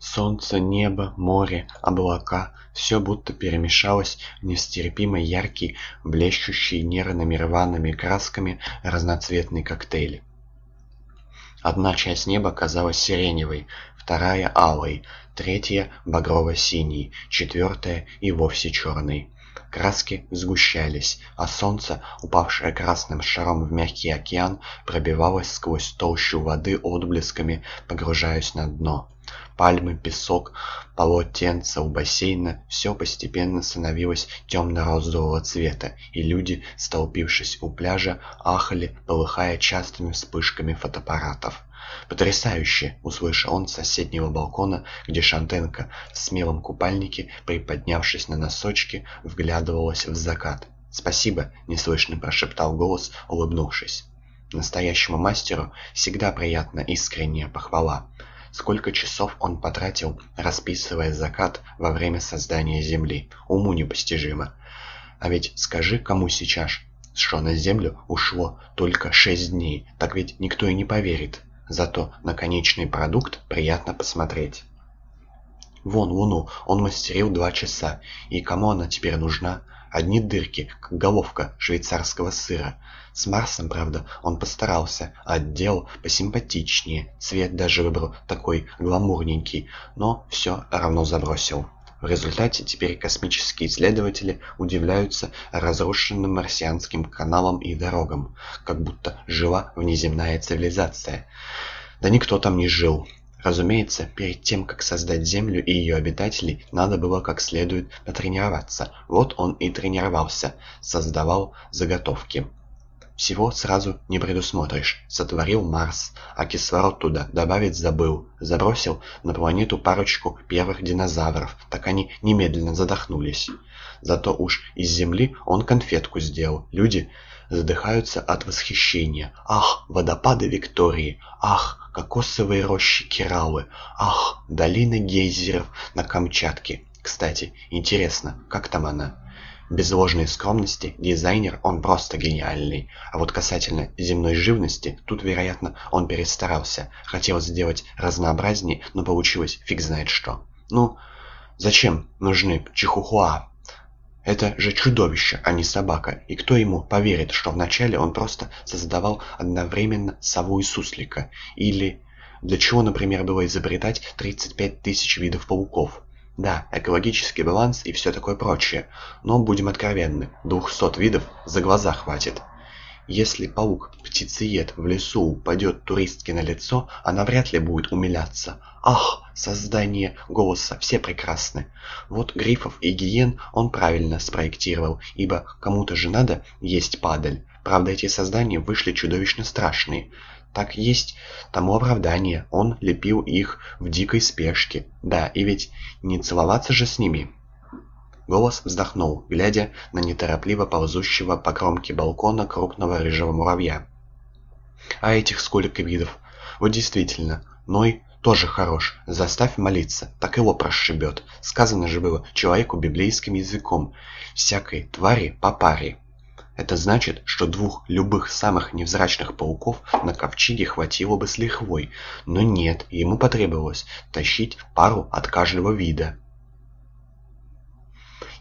Солнце, небо, море, облака — все будто перемешалось в нестерпимо яркий, блещущий нервными рваными красками разноцветный коктейль. Одна часть неба казалась сиреневой, вторая — алой, третья — багрово-синей, четвертая — и вовсе черной. Краски сгущались, а солнце, упавшее красным шаром в мягкий океан, пробивалось сквозь толщу воды отблесками, погружаясь на дно. Пальмы, песок, полотенца у бассейна — все постепенно становилось темно-розового цвета, и люди, столпившись у пляжа, ахали, полыхая частыми вспышками фотоаппаратов. «Потрясающе!» — услышал он с соседнего балкона, где Шантенко в смелом купальнике, приподнявшись на носочки, вглядывалась в закат. «Спасибо!» — неслышно прошептал голос, улыбнувшись. Настоящему мастеру всегда приятна искренняя похвала. Сколько часов он потратил, расписывая закат во время создания Земли, уму непостижимо. А ведь скажи, кому сейчас, что на Землю ушло только шесть дней, так ведь никто и не поверит. Зато на конечный продукт приятно посмотреть. Вон Луну он мастерил два часа, и кому она теперь нужна? Одни дырки, как головка швейцарского сыра. С Марсом, правда, он постарался, отдел посимпатичнее, цвет даже выбрал такой гламурненький, но все равно забросил. В результате теперь космические исследователи удивляются разрушенным марсианским каналам и дорогам, как будто жила внеземная цивилизация. Да никто там не жил. Разумеется, перед тем, как создать Землю и ее обитателей, надо было как следует потренироваться. Вот он и тренировался, создавал заготовки. Всего сразу не предусмотришь. Сотворил Марс, а кислород туда добавить забыл. Забросил на планету парочку первых динозавров, так они немедленно задохнулись. Зато уж из Земли он конфетку сделал. Люди задыхаются от восхищения. Ах, водопады Виктории! Ах, кокосовые рощи Кералы! Ах, долины гейзеров на Камчатке! Кстати, интересно, как там она? Без ложной скромности, дизайнер он просто гениальный. А вот касательно земной живности, тут, вероятно, он перестарался. Хотел сделать разнообразнее, но получилось фиг знает что. Ну, зачем нужны чихуахуа? Это же чудовище, а не собака. И кто ему поверит, что вначале он просто создавал одновременно сову и суслика? Или для чего, например, было изобретать 35 тысяч видов пауков? Да, экологический баланс и все такое прочее, но будем откровенны, 200 видов за глаза хватит. Если паук-птицеед в лесу упадет туристке на лицо, она вряд ли будет умиляться. Ах, создание голоса, все прекрасны. Вот грифов и гиен он правильно спроектировал, ибо кому-то же надо есть падаль. Правда, эти создания вышли чудовищно страшные. Так есть тому оправдание, он лепил их в дикой спешке. Да, и ведь не целоваться же с ними. Голос вздохнул, глядя на неторопливо ползущего по кромке балкона крупного рыжего муравья. А этих сколько видов? Вот действительно, Ной тоже хорош. Заставь молиться, так его прошибет. Сказано же было человеку библейским языком. Всякой твари по паре. Это значит, что двух любых самых невзрачных пауков на ковчеге хватило бы с лихвой, но нет, ему потребовалось тащить пару от каждого вида.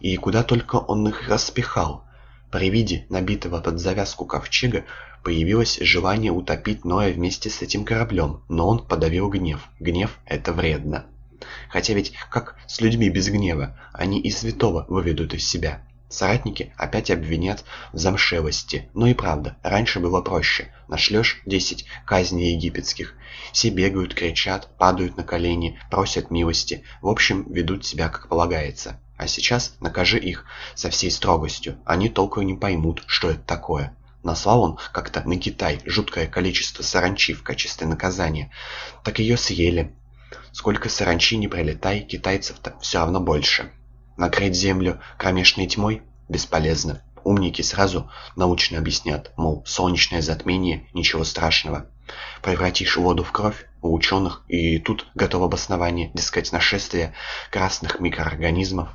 И куда только он их распихал. При виде набитого под завязку ковчега появилось желание утопить Ноя вместе с этим кораблем, но он подавил гнев. Гнев — это вредно. Хотя ведь как с людьми без гнева, они и святого выведут из себя. Соратники опять обвинят в замшелости. Но и правда, раньше было проще. Нашлешь 10 казней египетских. Все бегают, кричат, падают на колени, просят милости. В общем, ведут себя как полагается. А сейчас накажи их со всей строгостью. Они толком не поймут, что это такое. Наслал он как-то на Китай жуткое количество саранчи в качестве наказания. Так ее съели. Сколько саранчи не прилетай, китайцев-то все равно больше. Накрыть Землю кромешной тьмой бесполезно. Умники сразу научно объяснят, мол, солнечное затмение, ничего страшного. Превратишь воду в кровь, у ученых и тут готово обоснование, дескать, нашествие красных микроорганизмов.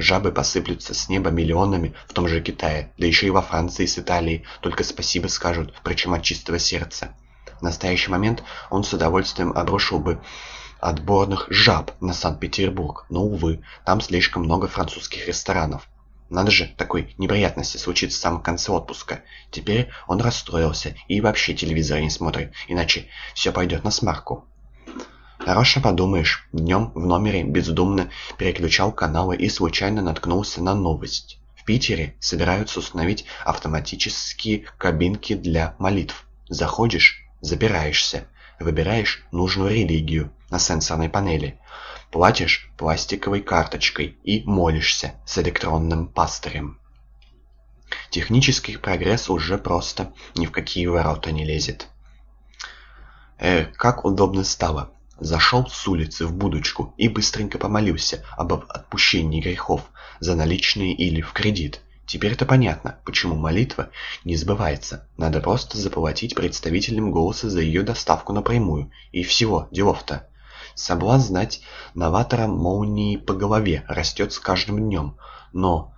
Жабы посыплются с неба миллионами в том же Китае, да еще и во Франции с Италией, только спасибо скажут, причем от чистого сердца. В настоящий момент он с удовольствием обрушил бы отборных жаб на Санкт-Петербург, но, увы, там слишком много французских ресторанов. Надо же такой неприятности случиться в самом конце отпуска. Теперь он расстроился и вообще телевизор не смотрит, иначе все пойдет на смарку. Хорошо подумаешь, днем в номере бездумно переключал каналы и случайно наткнулся на новость. В Питере собираются установить автоматические кабинки для молитв. Заходишь, запираешься, выбираешь нужную религию на сенсорной панели, платишь пластиковой карточкой и молишься с электронным пастырем. Технический прогресс уже просто ни в какие ворота не лезет. Э, как удобно стало. Зашел с улицы в будочку и быстренько помолился об отпущении грехов за наличные или в кредит. Теперь-то понятно, почему молитва не сбывается. Надо просто заплатить представителям голоса за ее доставку напрямую. И всего, делов-то. Соблазн знать новатора молнии по голове растет с каждым днем. Но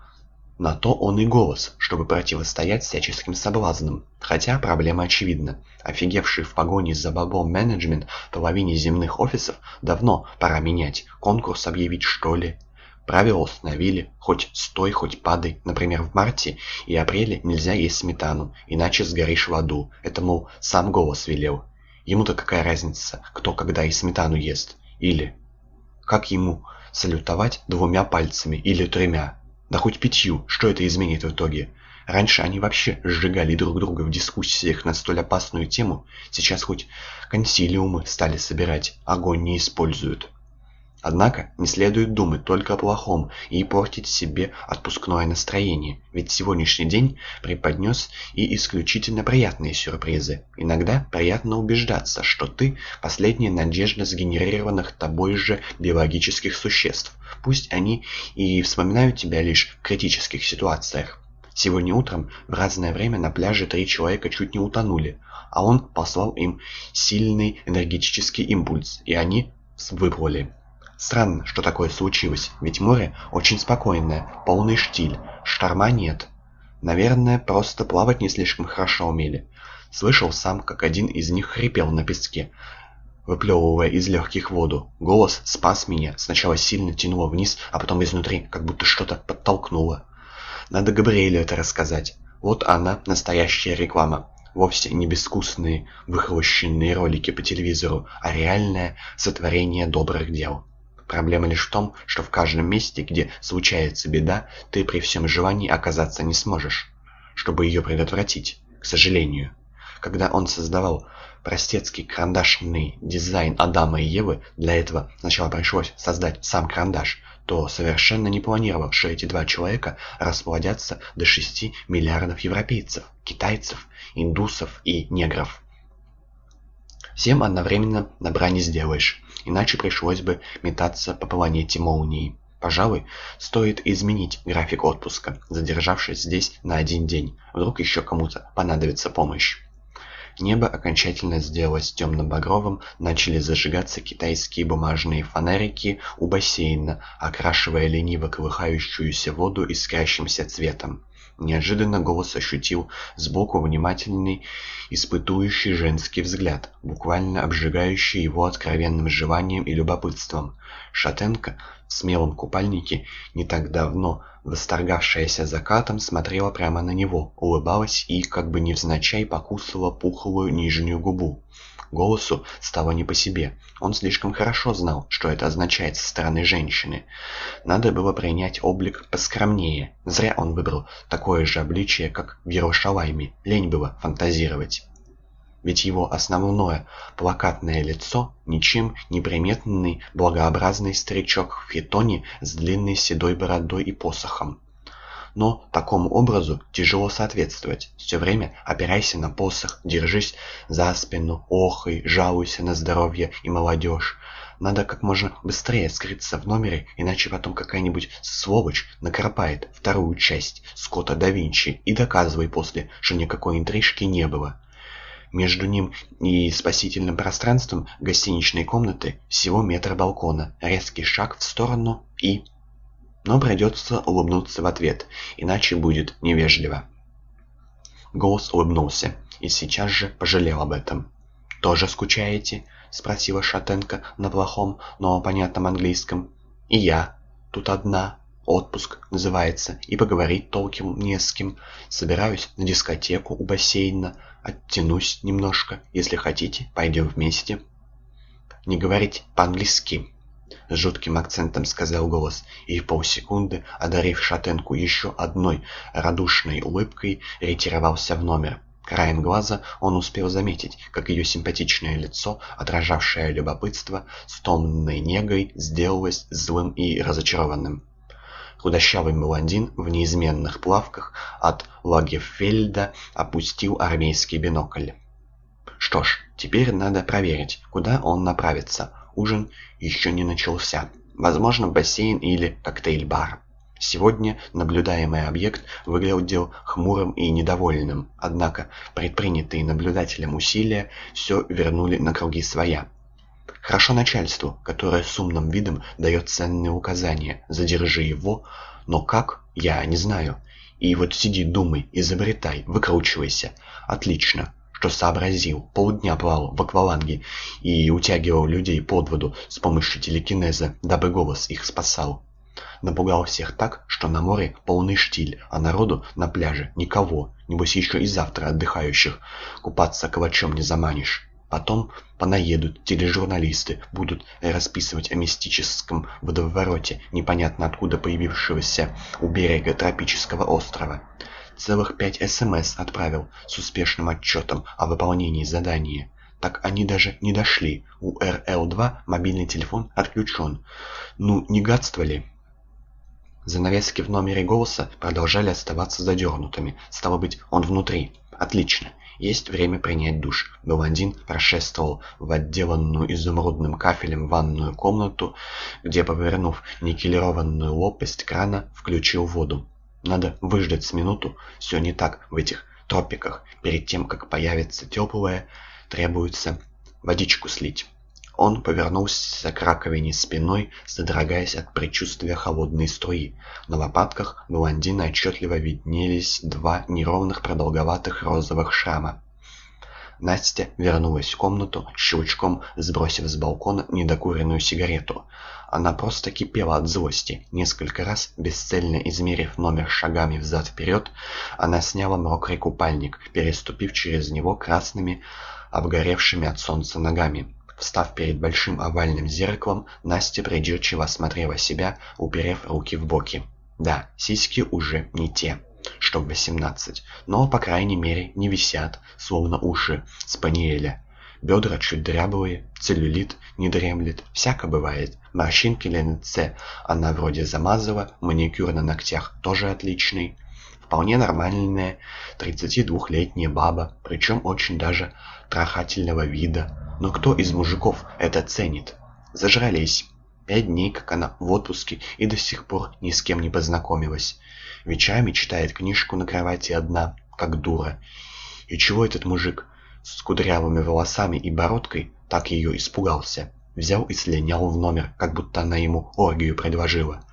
на то он и голос, чтобы противостоять всяческим соблазнам. Хотя проблема очевидна. Офигевший в погоне за бабом менеджмент половине земных офисов давно пора менять. Конкурс объявить что ли? Правила установили, хоть стой, хоть падай. Например, в марте и апреле нельзя есть сметану, иначе сгоришь в аду. Это, мол, сам голос велел. Ему-то какая разница, кто когда и сметану ест? Или как ему салютовать двумя пальцами или тремя? Да хоть пятью, что это изменит в итоге? Раньше они вообще сжигали друг друга в дискуссиях на столь опасную тему, сейчас хоть консилиумы стали собирать, огонь не используют. Однако не следует думать только о плохом и портить себе отпускное настроение, ведь сегодняшний день преподнес и исключительно приятные сюрпризы. Иногда приятно убеждаться, что ты – последняя надежда сгенерированных тобой же биологических существ, пусть они и вспоминают тебя лишь в критических ситуациях. Сегодня утром в разное время на пляже три человека чуть не утонули, а он послал им сильный энергетический импульс, и они выплыли. Странно, что такое случилось, ведь море очень спокойное, полный штиль, шторма нет. Наверное, просто плавать не слишком хорошо умели. Слышал сам, как один из них хрипел на песке, выплевывая из легких воду. Голос спас меня, сначала сильно тянуло вниз, а потом изнутри, как будто что-то подтолкнуло. Надо Габриэлю это рассказать. Вот она, настоящая реклама. Вовсе не безвкусные, выхолощенные ролики по телевизору, а реальное сотворение добрых дел. Проблема лишь в том, что в каждом месте, где случается беда, ты при всем желании оказаться не сможешь, чтобы ее предотвратить, к сожалению. Когда он создавал простецкий карандашный дизайн Адама и Евы, для этого сначала пришлось создать сам карандаш, то совершенно не планировал, что эти два человека расплодятся до 6 миллиардов европейцев, китайцев, индусов и негров. Всем одновременно добра не сделаешь иначе пришлось бы метаться по планете молнии. Пожалуй, стоит изменить график отпуска, задержавшись здесь на один день. Вдруг еще кому-то понадобится помощь. Небо окончательно сделалось темно-багровым, начали зажигаться китайские бумажные фонарики у бассейна, окрашивая лениво колыхающуюся воду искрящимся цветом. Неожиданно голос ощутил сбоку внимательный, испытующий женский взгляд, буквально обжигающий его откровенным желанием и любопытством. Шатенка в смелом купальнике, не так давно восторгавшаяся закатом, смотрела прямо на него, улыбалась и, как бы невзначай, покусывала пухлую нижнюю губу. Голосу стало не по себе. Он слишком хорошо знал, что это означает со стороны женщины. Надо было принять облик поскромнее. Зря он выбрал такое же обличие, как в Иерушалайме. Лень было фантазировать. Ведь его основное плакатное лицо – ничем не приметный благообразный старичок в хитоне с длинной седой бородой и посохом. Но такому образу тяжело соответствовать. Все время опирайся на посох, держись за спину, охай, жалуйся на здоровье и молодежь. Надо как можно быстрее скрыться в номере, иначе потом какая-нибудь сволочь накропает вторую часть Скотта да Винчи и доказывай после, что никакой интрижки не было. Между ним и спасительным пространством гостиничной комнаты всего метр балкона, резкий шаг в сторону и но придется улыбнуться в ответ, иначе будет невежливо. Голос улыбнулся и сейчас же пожалел об этом. «Тоже скучаете?» спросила шатенка на плохом, но понятном английском. «И я тут одна. Отпуск называется, и поговорить толком не с кем. Собираюсь на дискотеку у бассейна, оттянусь немножко. Если хотите, пойдем вместе». «Не говорить по-английски», — с жутким акцентом сказал голос, и в полсекунды, одарив шатенку еще одной радушной улыбкой, ретировался в номер. Краем глаза он успел заметить, как ее симпатичное лицо, отражавшее любопытство, с томной негой сделалось злым и разочарованным. Худощавый блондин в неизменных плавках от Лагефельда опустил армейский бинокль. Что ж, теперь надо проверить, куда он направится. Ужин еще не начался. Возможно, бассейн или коктейль-бар. Сегодня наблюдаемый объект выглядел хмурым и недовольным, однако предпринятые наблюдателем усилия все вернули на круги своя. Хорошо начальству, которое с умным видом дает ценные указания. Задержи его, но как, я не знаю. И вот сиди, думай, изобретай, выкручивайся. Отлично, что сообразил. Полдня плавал в акваланге и утягивал людей под воду с помощью телекинеза, дабы голос их спасал. Напугал всех так, что на море полный штиль, а народу на пляже никого. Небось еще и завтра отдыхающих купаться калачом не заманишь. Потом понаедут тележурналисты, будут расписывать о мистическом водовороте, непонятно откуда появившегося у берега тропического острова. Целых пять СМС отправил с успешным отчетом о выполнении задания. Так они даже не дошли. У РЛ-2 мобильный телефон отключен. Ну, не гадство ли? Занавески в номере голоса продолжали оставаться задернутыми. Стало быть, он внутри. Отлично. Есть время принять душ. Блондин прошествовал в отделанную изумрудным кафелем ванную комнату, где, повернув никелированную лопасть крана, включил воду. Надо выждать с минуту. Все не так в этих тропиках. Перед тем, как появится теплое, требуется водичку слить. Он повернулся к раковине спиной, содрогаясь от предчувствия холодной струи. На лопатках блондина отчетливо виднелись два неровных продолговатых розовых шрама. Настя вернулась в комнату, щелчком сбросив с балкона недокуренную сигарету. Она просто кипела от злости. Несколько раз, бесцельно измерив номер шагами взад-вперед, она сняла мокрый купальник, переступив через него красными, обгоревшими от солнца ногами. Встав перед большим овальным зеркалом, Настя придирчиво осмотрела себя, уперев руки в боки. Да, сиськи уже не те, что в 18, но, по крайней мере, не висят, словно уши спаниеля. Бедра чуть дряблые, целлюлит не дремлет, всяко бывает. Морщинки на лице она вроде замазала, маникюр на ногтях тоже отличный. Вполне нормальная 32-летняя баба, причем очень даже трахательного вида, но кто из мужиков это ценит? Зажрались. Пять дней, как она в отпуске, и до сих пор ни с кем не познакомилась. Вечерами читает книжку на кровати одна, как дура. И чего этот мужик с кудрявыми волосами и бородкой так ее испугался? Взял и слинял в номер, как будто она ему оргию предложила.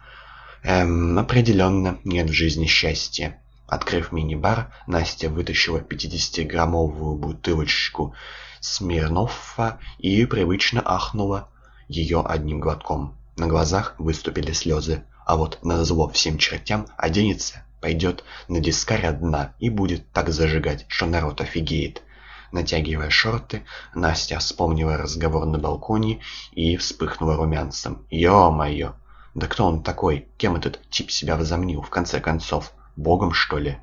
Эм, определенно нет в жизни счастья. Открыв мини-бар, Настя вытащила 50-граммовую бутылочку Смирнова и привычно ахнула ее одним глотком. На глазах выступили слезы, а вот на зло всем чертям оденется, пойдет на дискарь одна и будет так зажигать, что народ офигеет. Натягивая шорты, Настя вспомнила разговор на балконе и вспыхнула румянцем. «Ё-моё! Да кто он такой? Кем этот тип себя возомнил, в конце концов? Богом, что ли?»